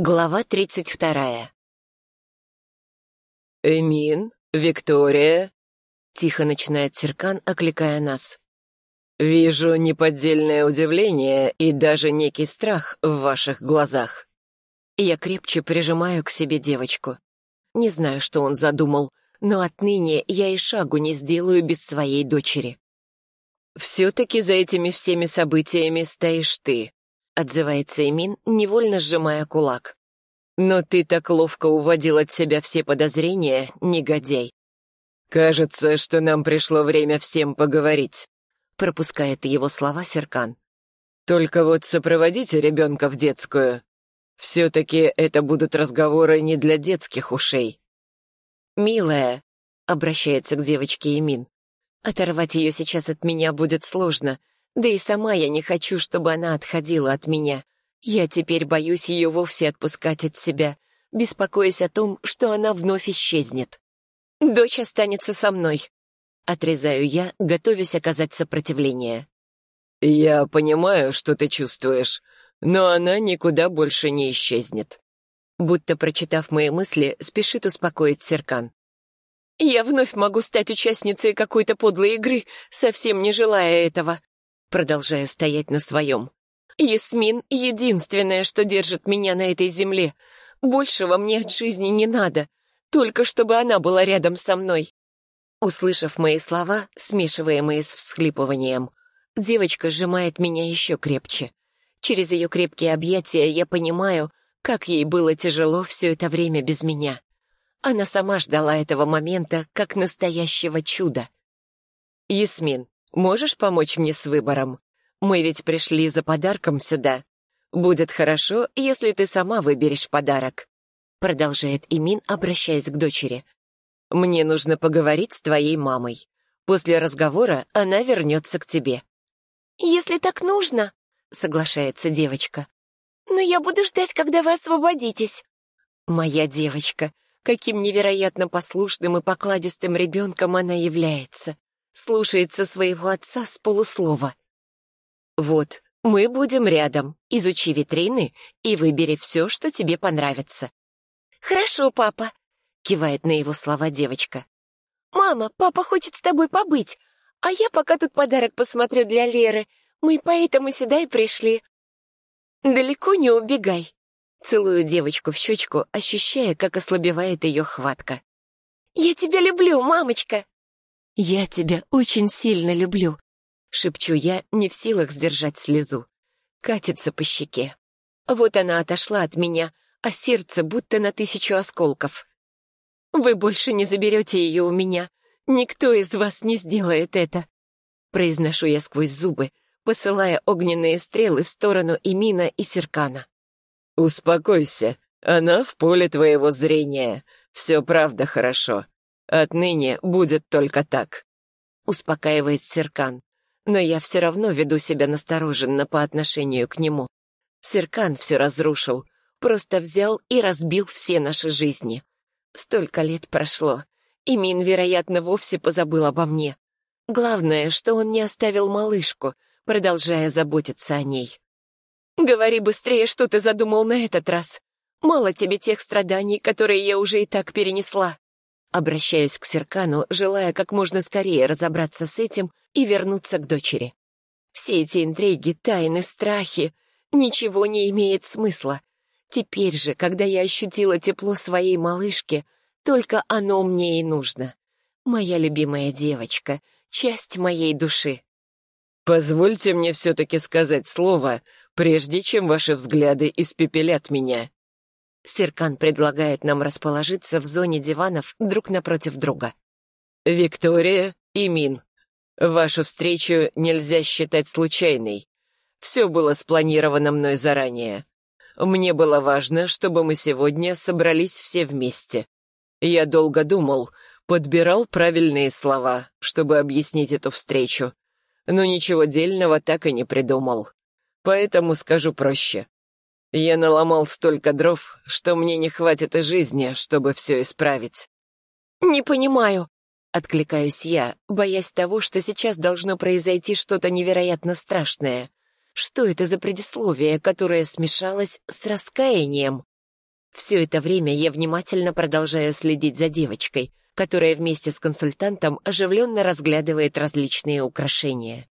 Глава тридцать вторая. «Эмин, Виктория», — тихо начинает Серкан, окликая нас. «Вижу неподдельное удивление и даже некий страх в ваших глазах». Я крепче прижимаю к себе девочку. Не знаю, что он задумал, но отныне я и шагу не сделаю без своей дочери. «Все-таки за этими всеми событиями стоишь ты», — отзывается Эмин, невольно сжимая кулак. «Но ты так ловко уводил от себя все подозрения, негодяй. Кажется, что нам пришло время всем поговорить», — пропускает его слова Серкан. «Только вот сопроводите ребенка в детскую. Все-таки это будут разговоры не для детских ушей». «Милая», — обращается к девочке Эмин, Оторвать ее сейчас от меня будет сложно, да и сама я не хочу, чтобы она отходила от меня. Я теперь боюсь ее вовсе отпускать от себя, беспокоясь о том, что она вновь исчезнет. Дочь останется со мной. Отрезаю я, готовясь оказать сопротивление. «Я понимаю, что ты чувствуешь, но она никуда больше не исчезнет». Будто прочитав мои мысли, спешит успокоить Серкан. Я вновь могу стать участницей какой-то подлой игры, совсем не желая этого. Продолжаю стоять на своем. Ясмин — единственное, что держит меня на этой земле. Большего мне от жизни не надо, только чтобы она была рядом со мной. Услышав мои слова, смешиваемые с всхлипыванием, девочка сжимает меня еще крепче. Через ее крепкие объятия я понимаю, как ей было тяжело все это время без меня. Она сама ждала этого момента как настоящего чуда. «Ясмин, можешь помочь мне с выбором? Мы ведь пришли за подарком сюда. Будет хорошо, если ты сама выберешь подарок», продолжает Имин, обращаясь к дочери. «Мне нужно поговорить с твоей мамой. После разговора она вернется к тебе». «Если так нужно», — соглашается девочка. «Но я буду ждать, когда вы освободитесь». «Моя девочка, каким невероятно послушным и покладистым ребенком она является. Слушается своего отца с полуслова. Вот, мы будем рядом. Изучи витрины и выбери все, что тебе понравится. Хорошо, папа, кивает на его слова девочка. Мама, папа хочет с тобой побыть, а я пока тут подарок посмотрю для Леры. Мы поэтому сюда и пришли. Далеко не убегай, Целую девочку в щечку, ощущая, как ослабевает ее хватка. «Я тебя люблю, мамочка!» «Я тебя очень сильно люблю», — шепчу я, не в силах сдержать слезу. Катится по щеке. Вот она отошла от меня, а сердце будто на тысячу осколков. «Вы больше не заберете ее у меня. Никто из вас не сделает это», — произношу я сквозь зубы, посылая огненные стрелы в сторону Имина и Серкана. «Успокойся, она в поле твоего зрения. Все правда хорошо. Отныне будет только так», — успокаивает Серкан. Но я все равно веду себя настороженно по отношению к нему. Серкан все разрушил, просто взял и разбил все наши жизни. Столько лет прошло, и Мин, вероятно, вовсе позабыл обо мне. Главное, что он не оставил малышку, продолжая заботиться о ней. Говори быстрее, что ты задумал на этот раз. Мало тебе тех страданий, которые я уже и так перенесла. Обращаясь к Серкану, желая как можно скорее разобраться с этим и вернуться к дочери. Все эти интриги, тайны, страхи — ничего не имеет смысла. Теперь же, когда я ощутила тепло своей малышки, только оно мне и нужно. Моя любимая девочка, часть моей души. «Позвольте мне все-таки сказать слово, прежде чем ваши взгляды испепелят меня». Серкан предлагает нам расположиться в зоне диванов друг напротив друга. «Виктория и Мин, вашу встречу нельзя считать случайной. Все было спланировано мной заранее. Мне было важно, чтобы мы сегодня собрались все вместе. Я долго думал, подбирал правильные слова, чтобы объяснить эту встречу, но ничего дельного так и не придумал. Поэтому скажу проще. Я наломал столько дров, что мне не хватит и жизни, чтобы все исправить. «Не понимаю», — откликаюсь я, боясь того, что сейчас должно произойти что-то невероятно страшное. Что это за предисловие, которое смешалось с раскаянием? Все это время я внимательно продолжаю следить за девочкой, которая вместе с консультантом оживленно разглядывает различные украшения.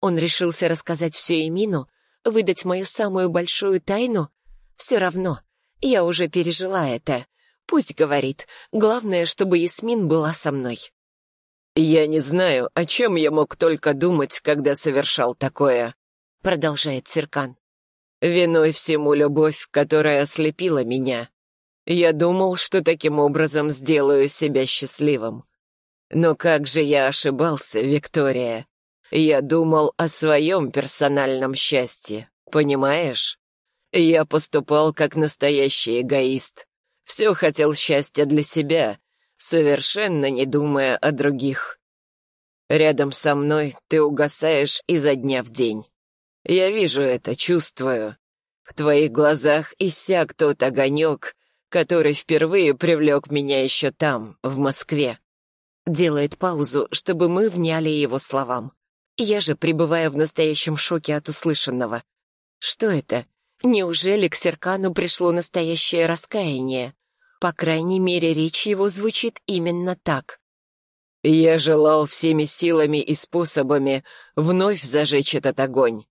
Он решился рассказать все Эмину, выдать мою самую большую тайну? Все равно, я уже пережила это. Пусть говорит, главное, чтобы Ясмин была со мной. «Я не знаю, о чем я мог только думать, когда совершал такое», — продолжает Серкан. «Виной всему любовь, которая ослепила меня. Я думал, что таким образом сделаю себя счастливым. Но как же я ошибался, Виктория. Я думал о своем персональном счастье, понимаешь? Я поступал как настоящий эгоист. Все хотел счастья для себя, совершенно не думая о других. Рядом со мной ты угасаешь изо дня в день. Я вижу это, чувствую. В твоих глазах иссяк тот огонек, который впервые привлек меня еще там, в Москве. Делает паузу, чтобы мы вняли его словам. Я же пребываю в настоящем шоке от услышанного. Что это? Неужели к Серкану пришло настоящее раскаяние? По крайней мере, речь его звучит именно так. «Я желал всеми силами и способами вновь зажечь этот огонь,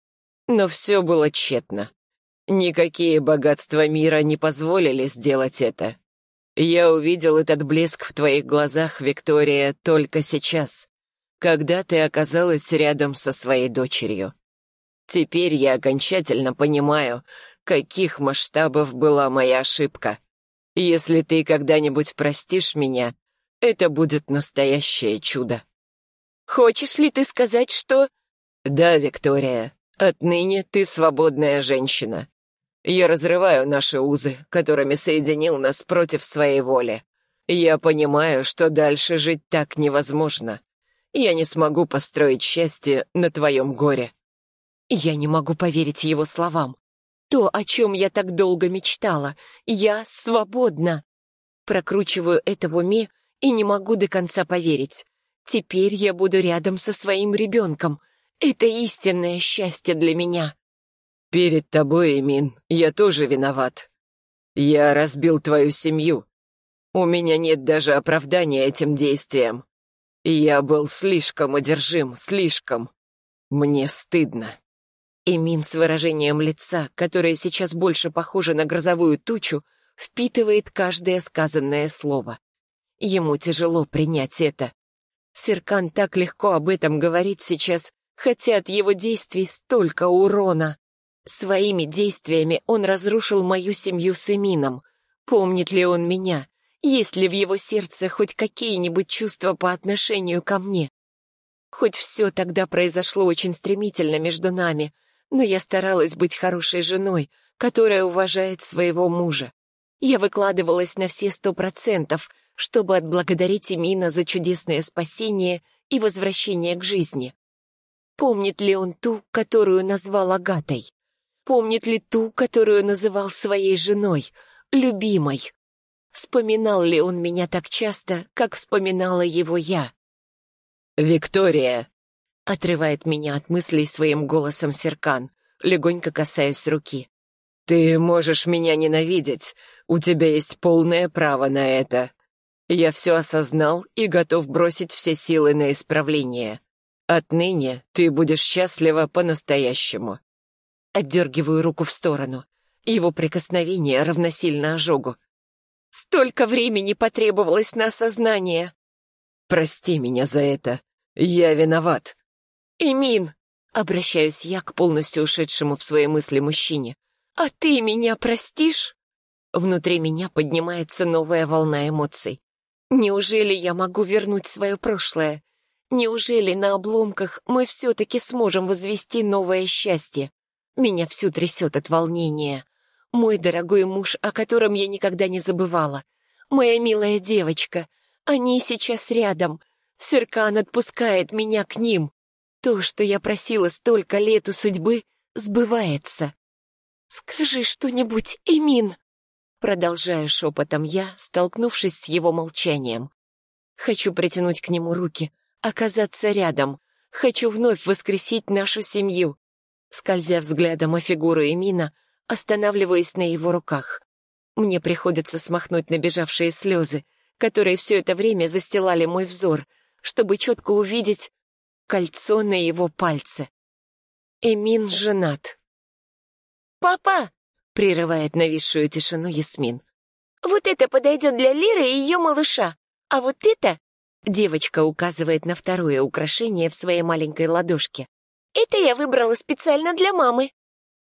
но все было тщетно. Никакие богатства мира не позволили сделать это. Я увидел этот блеск в твоих глазах, Виктория, только сейчас, когда ты оказалась рядом со своей дочерью. Теперь я окончательно понимаю, каких масштабов была моя ошибка. Если ты когда-нибудь простишь меня, это будет настоящее чудо. Хочешь ли ты сказать, что... Да, Виктория, отныне ты свободная женщина. Я разрываю наши узы, которыми соединил нас против своей воли. Я понимаю, что дальше жить так невозможно. Я не смогу построить счастье на твоем горе. Я не могу поверить его словам. То, о чем я так долго мечтала. Я свободна. Прокручиваю это в уме и не могу до конца поверить. Теперь я буду рядом со своим ребенком. Это истинное счастье для меня. «Перед тобой, Эмин, я тоже виноват. Я разбил твою семью. У меня нет даже оправдания этим действиям. Я был слишком одержим, слишком. Мне стыдно». Эмин с выражением лица, которое сейчас больше похоже на грозовую тучу, впитывает каждое сказанное слово. Ему тяжело принять это. Серкан так легко об этом говорит сейчас, хотя от его действий столько урона. Своими действиями он разрушил мою семью с Эмином. Помнит ли он меня? Есть ли в его сердце хоть какие-нибудь чувства по отношению ко мне? Хоть все тогда произошло очень стремительно между нами, но я старалась быть хорошей женой, которая уважает своего мужа. Я выкладывалась на все сто процентов, чтобы отблагодарить Эмина за чудесное спасение и возвращение к жизни. Помнит ли он ту, которую назвал Агатой? Помнит ли ту, которую называл своей женой, любимой? Вспоминал ли он меня так часто, как вспоминала его я? «Виктория!» — отрывает меня от мыслей своим голосом Серкан, легонько касаясь руки. «Ты можешь меня ненавидеть, у тебя есть полное право на это. Я все осознал и готов бросить все силы на исправление. Отныне ты будешь счастлива по-настоящему. Отдергиваю руку в сторону. Его прикосновение равносильно ожогу. Столько времени потребовалось на осознание. Прости меня за это. Я виноват. Имин, обращаюсь я к полностью ушедшему в свои мысли мужчине. А ты меня простишь? Внутри меня поднимается новая волна эмоций. Неужели я могу вернуть свое прошлое? Неужели на обломках мы все-таки сможем возвести новое счастье? Меня всю трясет от волнения. Мой дорогой муж, о котором я никогда не забывала. Моя милая девочка. Они сейчас рядом. Сыркан отпускает меня к ним. То, что я просила столько лет у судьбы, сбывается. «Скажи что-нибудь, Эмин!» Продолжаю шепотом я, столкнувшись с его молчанием. Хочу притянуть к нему руки, оказаться рядом. Хочу вновь воскресить нашу семью. Скользя взглядом о фигуру Эмина, останавливаясь на его руках. Мне приходится смахнуть набежавшие слезы, которые все это время застилали мой взор, чтобы четко увидеть кольцо на его пальце. Эмин женат. «Папа!» — прерывает нависшую тишину Ясмин. «Вот это подойдет для Лиры и ее малыша, а вот это...» Девочка указывает на второе украшение в своей маленькой ладошке. «Это я выбрала специально для мамы».